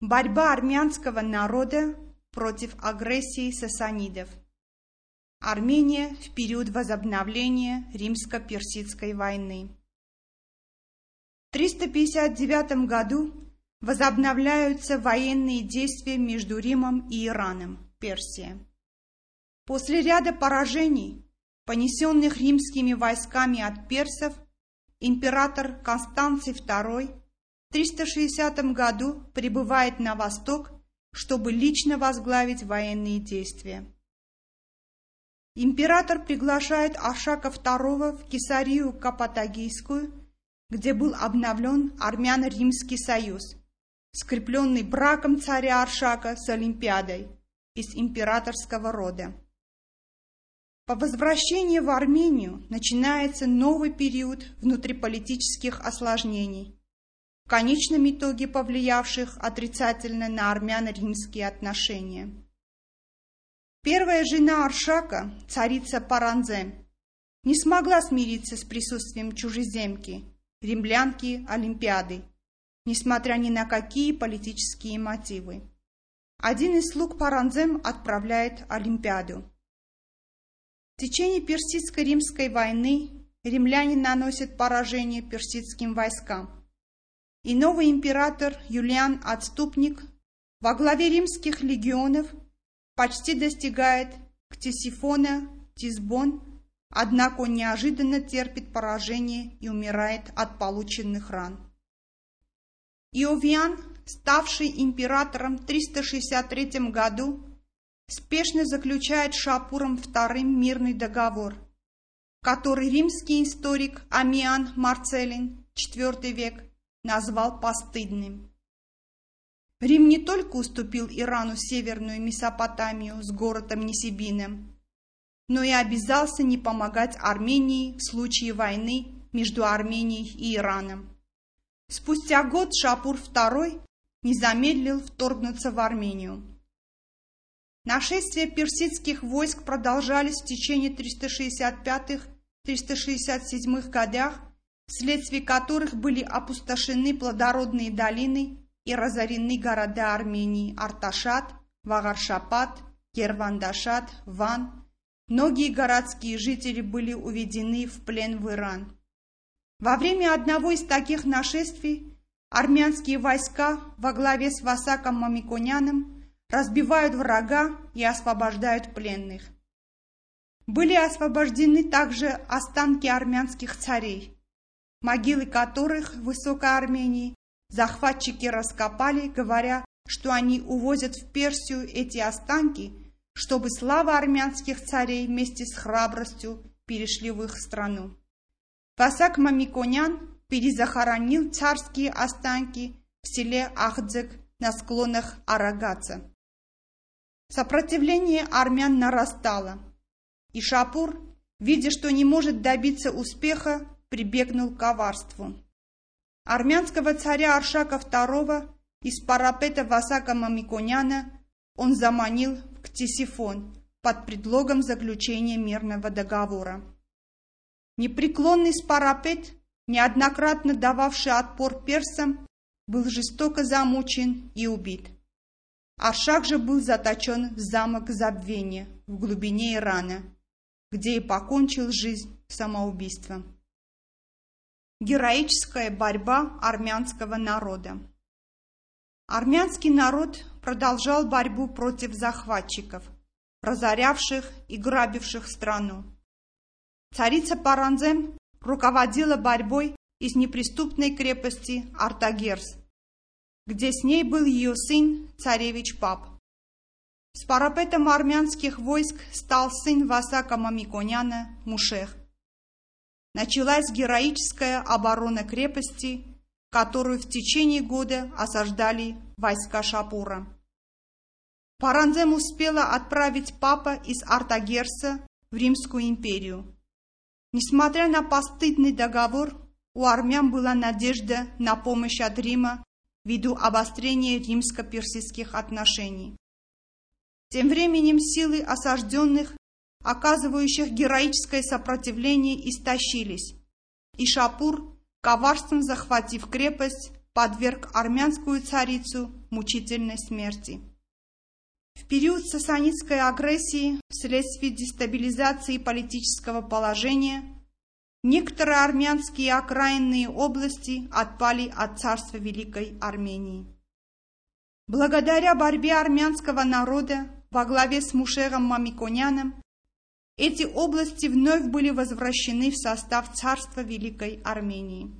Борьба армянского народа против агрессии сасанидов. Армения в период возобновления Римско-Персидской войны. В 359 году возобновляются военные действия между Римом и Ираном, Персия. После ряда поражений, понесенных римскими войсками от персов, император Констанций II 360 году прибывает на восток, чтобы лично возглавить военные действия. Император приглашает Ашака II в Кесарию Капатагийскую, где был обновлен армяно-римский союз, скрепленный браком царя Аршака с Олимпиадой из императорского рода. По возвращении в Армению начинается новый период внутриполитических осложнений, конечном итоге повлиявших отрицательно на армяно-римские отношения. Первая жена Аршака, царица Паранзе, не смогла смириться с присутствием чужеземки, римлянки Олимпиады, несмотря ни на какие политические мотивы. Один из слуг Паранзем отправляет Олимпиаду. В течение персидско-римской войны римляне наносят поражение персидским войскам. И новый император Юлиан Отступник во главе римских легионов почти достигает Ктесифона, Тисбон, однако он неожиданно терпит поражение и умирает от полученных ран. Иовиан, ставший императором в 363 году, спешно заключает Шапуром II мирный договор, который римский историк Амиан Марцелин, IV век, назвал постыдным. Рим не только уступил Ирану северную Месопотамию с городом Несибиным, но и обязался не помогать Армении в случае войны между Арменией и Ираном. Спустя год Шапур II не замедлил вторгнуться в Армению. Нашествия персидских войск продолжались в течение 365-367 годах, вследствие которых были опустошены плодородные долины и разорены города Армении Арташат, Вагаршапат, Кервандашат, Ван. Многие городские жители были уведены в плен в Иран. Во время одного из таких нашествий армянские войска во главе с Васаком Мамиконяном разбивают врага и освобождают пленных. Были освобождены также останки армянских царей, могилы которых в Высокой Армении захватчики раскопали, говоря, что они увозят в Персию эти останки, чтобы слава армянских царей вместе с храбростью перешли в их страну. Васак Мамиконян перезахоронил царские останки в селе Ахдзек на склонах Арагаца. Сопротивление армян нарастало, и Шапур, видя, что не может добиться успеха, прибегнул к коварству. Армянского царя Аршака II из парапета Васака Мамиконяна он заманил в Ктисифон под предлогом заключения мирного договора. Непреклонный Спарапет, неоднократно дававший отпор персам, был жестоко замучен и убит. Аршак же был заточен в замок забвения в глубине Ирана, где и покончил жизнь самоубийством. Героическая борьба армянского народа Армянский народ продолжал борьбу против захватчиков, разорявших и грабивших страну. Царица Паранзем руководила борьбой из неприступной крепости Артагерс, где с ней был ее сын, царевич Пап. С парапетом армянских войск стал сын Васака Мамиконяна Мушех. Началась героическая оборона крепости, которую в течение года осаждали войска Шапура. Паранзем успела отправить папа из Артагерса в Римскую империю. Несмотря на постыдный договор, у армян была надежда на помощь от Рима ввиду обострения римско-персидских отношений. Тем временем силы осажденных, оказывающих героическое сопротивление, истощились, и Шапур, коварством захватив крепость, подверг армянскую царицу мучительной смерти. В период сасанитской агрессии вследствие дестабилизации политического положения некоторые армянские окраинные области отпали от царства Великой Армении. Благодаря борьбе армянского народа во главе с Мушером Мамиконяном эти области вновь были возвращены в состав царства Великой Армении.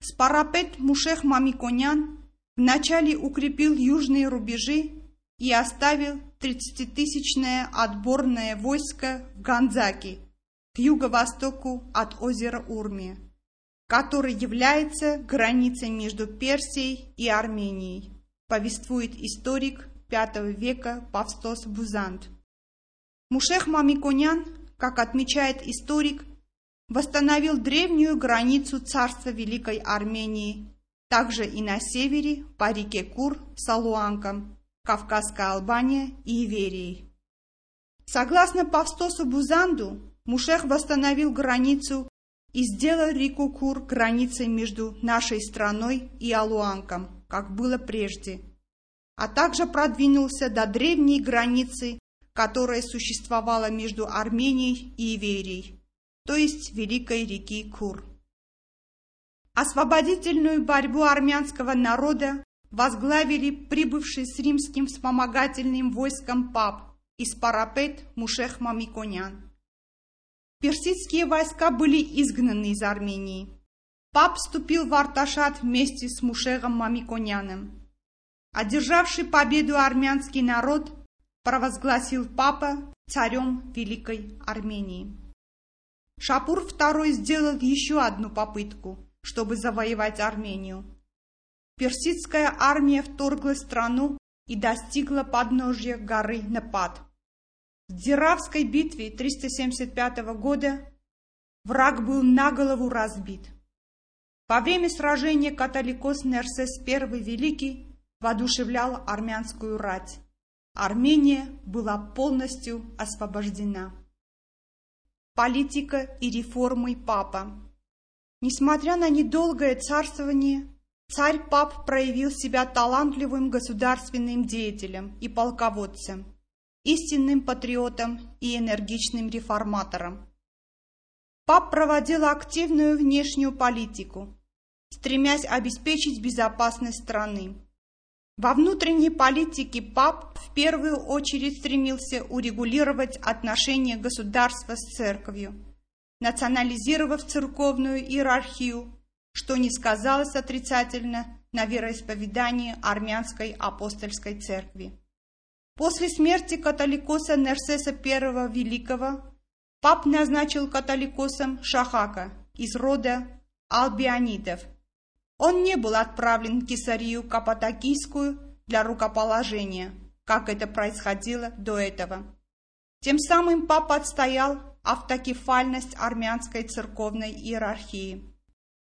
Спарапет Мушех Мамиконян вначале укрепил южные рубежи и оставил 30-тысячное отборное войско в Ганзаке, к юго-востоку от озера Урми, который является границей между Персией и Арменией, повествует историк V века Павстос Бузант. Мушех Мамиконян, как отмечает историк, восстановил древнюю границу царства Великой Армении, также и на севере по реке Кур с Алуанком, Кавказская Албания и Иверией. Согласно Павстосу Бузанду, Мушех восстановил границу и сделал реку Кур границей между нашей страной и Алуанком, как было прежде, а также продвинулся до древней границы, которая существовала между Арменией и Иверией, то есть Великой реки Кур. Освободительную борьбу армянского народа возглавили прибывший с римским вспомогательным войском пап из Парапет Мушех Мамиконян. Персидские войска были изгнаны из Армении. Пап вступил в Арташат вместе с Мушехом Мамиконяном. Одержавший победу армянский народ провозгласил папа царем Великой Армении. Шапур II сделал еще одну попытку, чтобы завоевать Армению – Персидская армия вторглась страну и достигла подножья горы Непад. В Диравской битве 375 года враг был на голову разбит. Во время сражения католикос Нерсес I Великий воодушевлял армянскую рать. Армения была полностью освобождена. Политика и реформы папа. Несмотря на недолгое царствование, Царь Пап проявил себя талантливым государственным деятелем и полководцем, истинным патриотом и энергичным реформатором. Пап проводил активную внешнюю политику, стремясь обеспечить безопасность страны. Во внутренней политике пап в первую очередь стремился урегулировать отношения государства с церковью, национализировав церковную иерархию что не сказалось отрицательно на вероисповедании армянской апостольской церкви. После смерти католикоса Нерсеса I Великого пап назначил католикосом Шахака из рода албионидов. Он не был отправлен в Кесарию Каппадокийскую для рукоположения, как это происходило до этого. Тем самым папа отстоял автокефальность армянской церковной иерархии.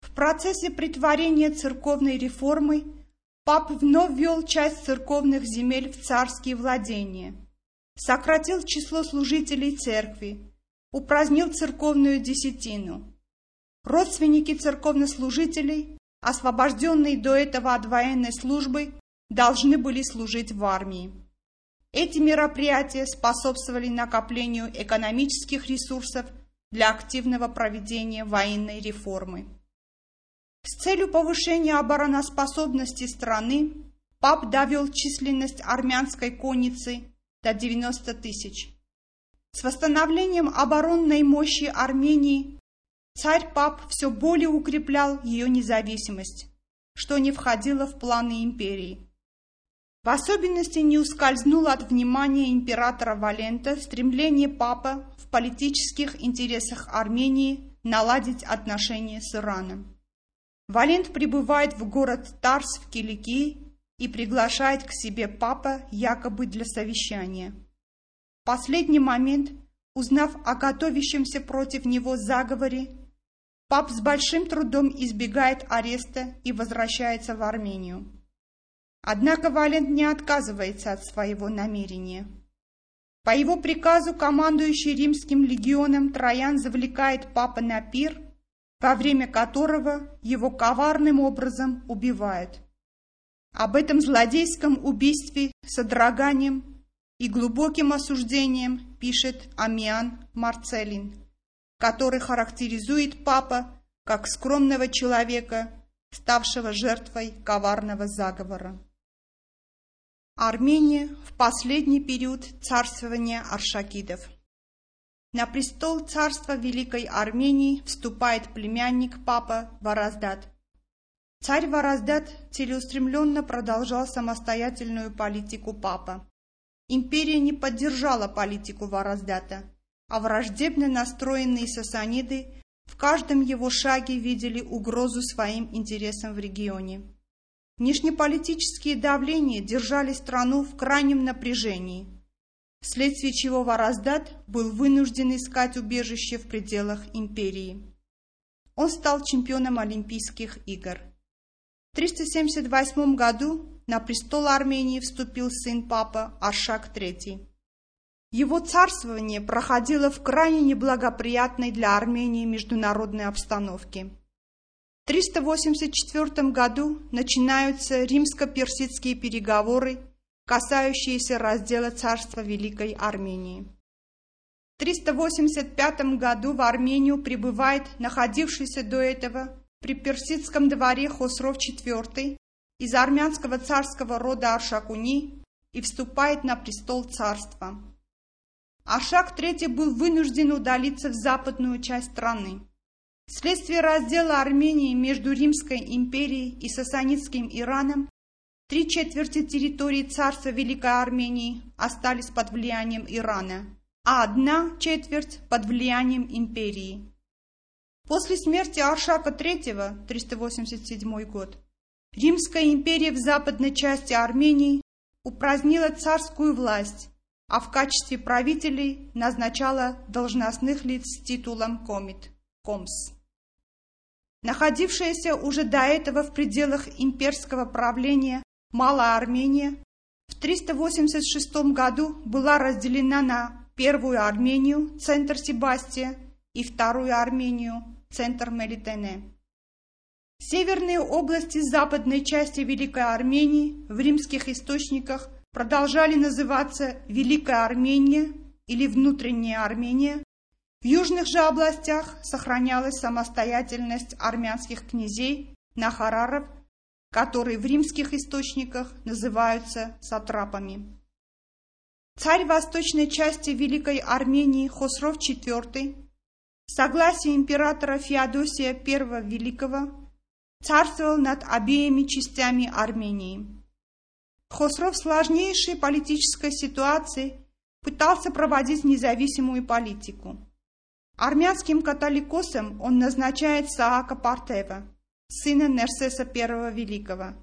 В процессе притворения церковной реформы пап вновь ввел часть церковных земель в царские владения, сократил число служителей церкви, упразднил церковную десятину. Родственники церковнослужителей, освобожденные до этого от военной службы, должны были служить в армии. Эти мероприятия способствовали накоплению экономических ресурсов для активного проведения военной реформы. С целью повышения обороноспособности страны пап довел численность армянской конницы до 90 тысяч. С восстановлением оборонной мощи Армении царь пап все более укреплял ее независимость, что не входило в планы империи. В особенности не ускользнуло от внимания императора Валента стремление папа в политических интересах Армении наладить отношения с Ираном. Валент прибывает в город Тарс в Киликии и приглашает к себе папа якобы для совещания. В последний момент, узнав о готовящемся против него заговоре, пап с большим трудом избегает ареста и возвращается в Армению. Однако Валент не отказывается от своего намерения. По его приказу командующий римским легионом Троян завлекает папа на пир во время которого его коварным образом убивают. Об этом злодейском убийстве с содроганием и глубоким осуждением пишет Амиан Марцелин, который характеризует папа как скромного человека, ставшего жертвой коварного заговора. Армения в последний период царствования аршакидов. На престол царства Великой Армении вступает племянник папа Вараздат. Царь Вараздат целеустремленно продолжал самостоятельную политику папа. Империя не поддержала политику Вараздата, а враждебно настроенные сасаниды в каждом его шаге видели угрозу своим интересам в регионе. Внешнеполитические давления держали страну в крайнем напряжении, вследствие чего Вараздат был вынужден искать убежище в пределах империи. Он стал чемпионом Олимпийских игр. В 378 году на престол Армении вступил сын папа Аршак III. Его царствование проходило в крайне неблагоприятной для Армении международной обстановке. В 384 году начинаются римско-персидские переговоры, касающиеся раздела царства Великой Армении. В 385 году в Армению прибывает находившийся до этого при персидском дворе Хосров IV из армянского царского рода Аршакуни и вступает на престол царства. Ашак III был вынужден удалиться в западную часть страны. Вследствие раздела Армении между Римской империей и Сасанидским Ираном три четверти территории царства Великой Армении остались под влиянием Ирана, а одна четверть под влиянием империи. После смерти Аршака III, 387 год, Римская империя в западной части Армении упразднила царскую власть а в качестве правителей назначала должностных лиц с титулом комит, комс. Находившаяся уже до этого в пределах имперского правления Малая Армения в 386 году была разделена на Первую Армению, центр Себастия, и Вторую Армению, центр Мелитене. Северные области западной части Великой Армении в римских источниках продолжали называться Великая Армения или Внутренняя Армения. В южных же областях сохранялась самостоятельность армянских князей, нахараров, которые в римских источниках называются сатрапами. Царь восточной части Великой Армении Хосров IV, согласие императора Феодосия I Великого, царствовал над обеими частями Армении. Хосров в сложнейшей политической ситуации пытался проводить независимую политику. Армянским католикосом он назначает Саака Партева, сына Нерсеса I Великого.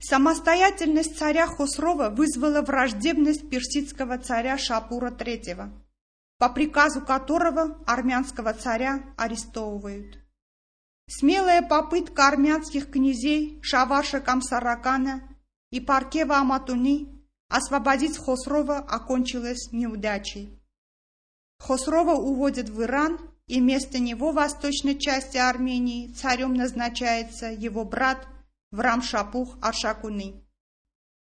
Самостоятельность царя Хосрова вызвала враждебность персидского царя Шапура III, по приказу которого армянского царя арестовывают. Смелая попытка армянских князей Шаваша Камсаракана и Паркева Аматуни освободить Хосрова окончилась неудачей. Хосрова уводят в Иран, и вместо него в восточной части Армении царем назначается его брат Врам-Шапух Аршакуны.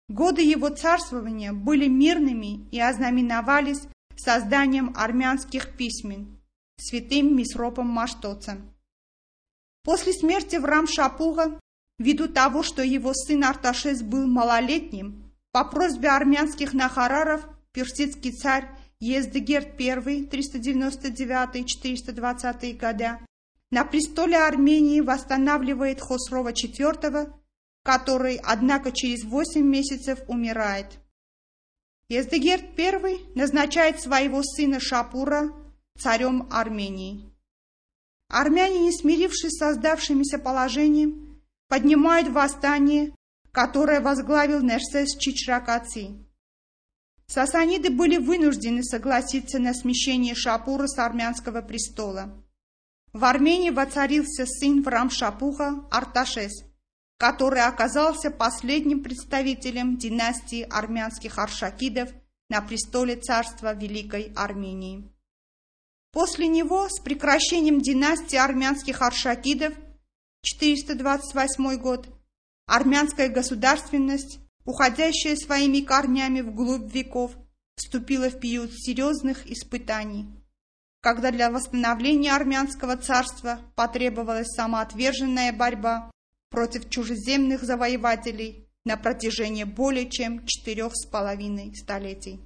Годы его царствования были мирными и ознаменовались созданием армянских письмен святым Мисропом Маштоцем. После смерти Врам-Шапуха Ввиду того, что его сын Арташес был малолетним, по просьбе армянских нахараров персидский царь Ездегерд I 399-420 года на престоле Армении восстанавливает Хосрова IV, который, однако, через восемь месяцев умирает. Ездегерд I назначает своего сына Шапура царем Армении. Армяне, не смирившись с создавшимся положением, поднимают восстание, которое возглавил Нерсес Чичракаци. Сасаниды были вынуждены согласиться на смещение Шапура с армянского престола. В Армении воцарился сын Врам-Шапуха Арташес, который оказался последним представителем династии армянских аршакидов на престоле царства Великой Армении. После него, с прекращением династии армянских аршакидов, 428 год, армянская государственность, уходящая своими корнями вглубь веков, вступила в период серьезных испытаний, когда для восстановления армянского царства потребовалась самоотверженная борьба против чужеземных завоевателей на протяжении более чем четырех с половиной столетий.